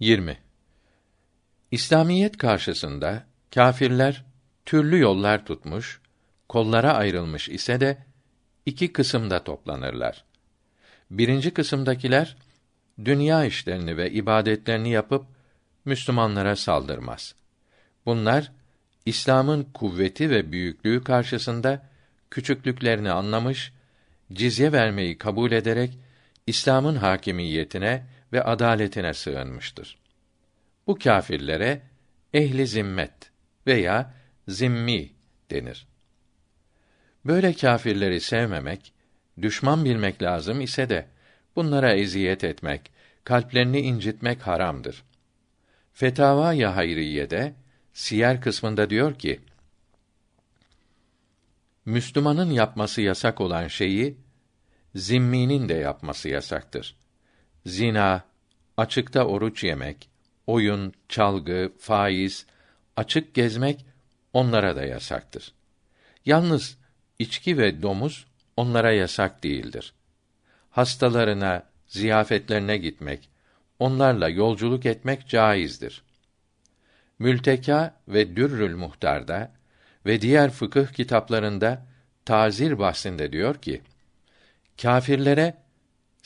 20. İslamiyet karşısında kâfirler türlü yollar tutmuş, kollara ayrılmış ise de iki kısımda toplanırlar. Birinci kısımdakiler dünya işlerini ve ibadetlerini yapıp Müslümanlara saldırmaz. Bunlar İslam'ın kuvveti ve büyüklüğü karşısında küçüklüklerini anlamış, cizye vermeyi kabul ederek İslam'ın hakimiyetine ve adaletine sığınmıştır. Bu kâfirlere ehli zimmet veya zimmi denir. Böyle kâfirleri sevmemek, düşman bilmek lazım ise de bunlara eziyet etmek, kalplerini incitmek haramdır. Fetava ya Hayriye'de siyer kısmında diyor ki: Müslümanın yapması yasak olan şeyi zimminin de yapması yasaktır. Zina, açıkta oruç yemek, oyun, çalgı, faiz, açık gezmek onlara da yasaktır. Yalnız içki ve domuz onlara yasak değildir. Hastalarına, ziyafetlerine gitmek, onlarla yolculuk etmek caizdir. Mülteka ve Dürrül Muhtar'da ve diğer fıkıh kitaplarında tazir bahsinde diyor ki: Kâfirlere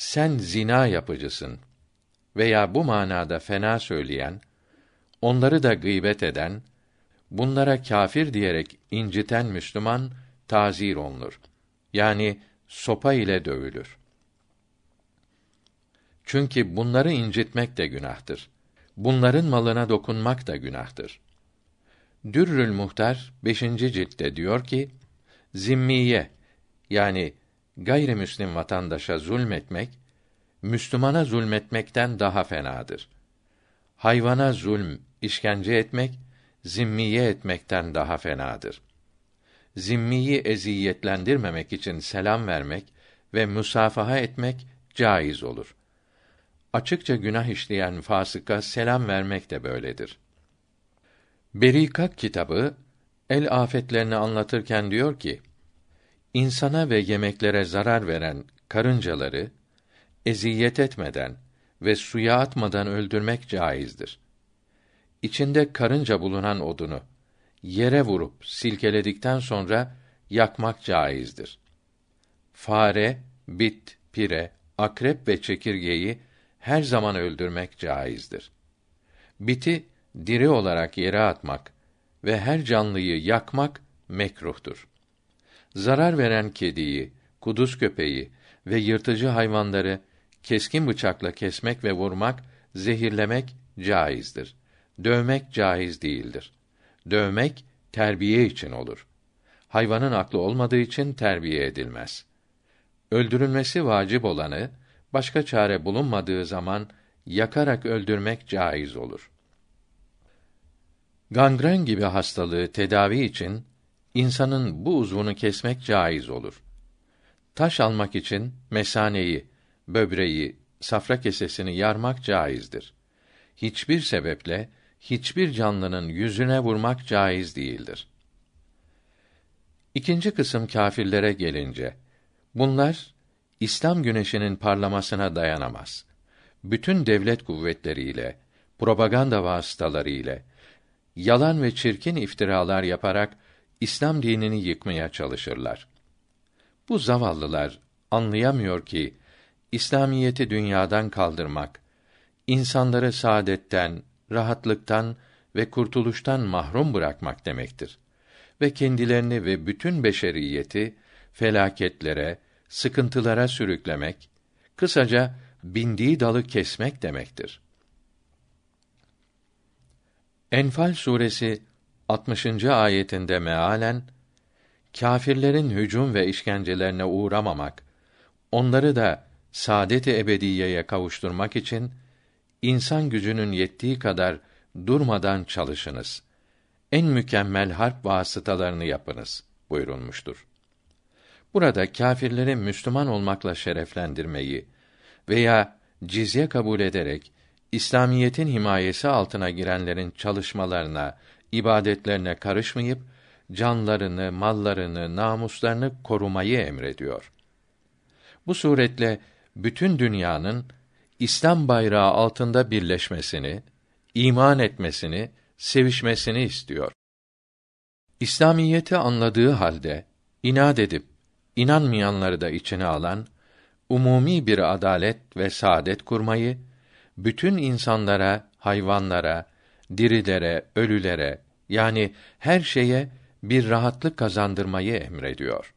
sen zina yapıcısın veya bu manada fena söyleyen, onları da gıybet eden, bunlara kâfir diyerek inciten Müslüman tazir olunur. Yani sopa ile dövülür. Çünkü bunları incitmek de günahtır. Bunların malına dokunmak da günahtır. Dürrül Muhtar 5. ciltte diyor ki: Zimmiye yani gayrimüslim vatandaşa zulmetmek Müslümana zulmetmekten daha fenadır. Hayvana zulm, işkence etmek zimmiye etmekten daha fenadır. Zimmiyi eziyetlendirmemek için selam vermek ve musafaha etmek caiz olur. Açıkça günah işleyen fasıka selam vermek de böyledir. Berikat kitabı el afetlerini anlatırken diyor ki: İnsana ve yemeklere zarar veren karıncaları eziyet etmeden ve suya atmadan öldürmek caizdir. İçinde karınca bulunan odunu yere vurup silkeledikten sonra yakmak caizdir. Fare, bit, pire, akrep ve çekirgeyi her zaman öldürmek caizdir. Biti diri olarak yere atmak ve her canlıyı yakmak mekruhtur. Zarar veren kediyi, kuduz köpeği ve yırtıcı hayvanları keskin bıçakla kesmek ve vurmak, zehirlemek caizdir. Dövmek caiz değildir. Dövmek terbiye için olur. Hayvanın aklı olmadığı için terbiye edilmez. Öldürülmesi vacip olanı başka çare bulunmadığı zaman yakarak öldürmek caiz olur. Gangren gibi hastalığı tedavi için insanın bu uzvunu kesmek caiz olur. Taş almak için mesaneyi, böbreği, safra kesesini yarmak caizdir. Hiçbir sebeple hiçbir canlının yüzüne vurmak caiz değildir. İkinci kısım kâfirlere gelince, bunlar İslam güneşinin parlamasına dayanamaz. Bütün devlet kuvvetleriyle, propaganda vasıtaları ile yalan ve çirkin iftiralar yaparak İslam dinini yıkmaya çalışırlar. Bu zavallılar anlayamıyor ki İslamiyeti dünyadan kaldırmak, insanları saadetten, rahatlıktan ve kurtuluştan mahrum bırakmak demektir. Ve kendilerini ve bütün beşeriyeti felaketlere, sıkıntılara sürüklemek, kısaca bindiği dalı kesmek demektir. Enfal suresi 60. ayetinde mealen kâfirlerin hücum ve işkencelerine uğramamak, onları da saadet-i ebediyeye kavuşturmak için insan gücünün yettiği kadar durmadan çalışınız. En mükemmel harp vasıtalarını yapınız buyurulmuştur. Burada kâfirleri Müslüman olmakla şereflendirmeyi veya cizye kabul ederek İslamiyetin himayesi altına girenlerin çalışmalarına, ibadetlerine karışmayıp canlarını, mallarını, namuslarını korumayı emrediyor. Bu suretle bütün dünyanın İslam bayrağı altında birleşmesini, iman etmesini, sevişmesini istiyor. İslamiyeti anladığı halde inat edip inanmayanları da içine alan umumi bir adalet ve saadet kurmayı bütün insanlara, hayvanlara, dirilere, ölülere yani her şeye bir rahatlık kazandırmayı emrediyor.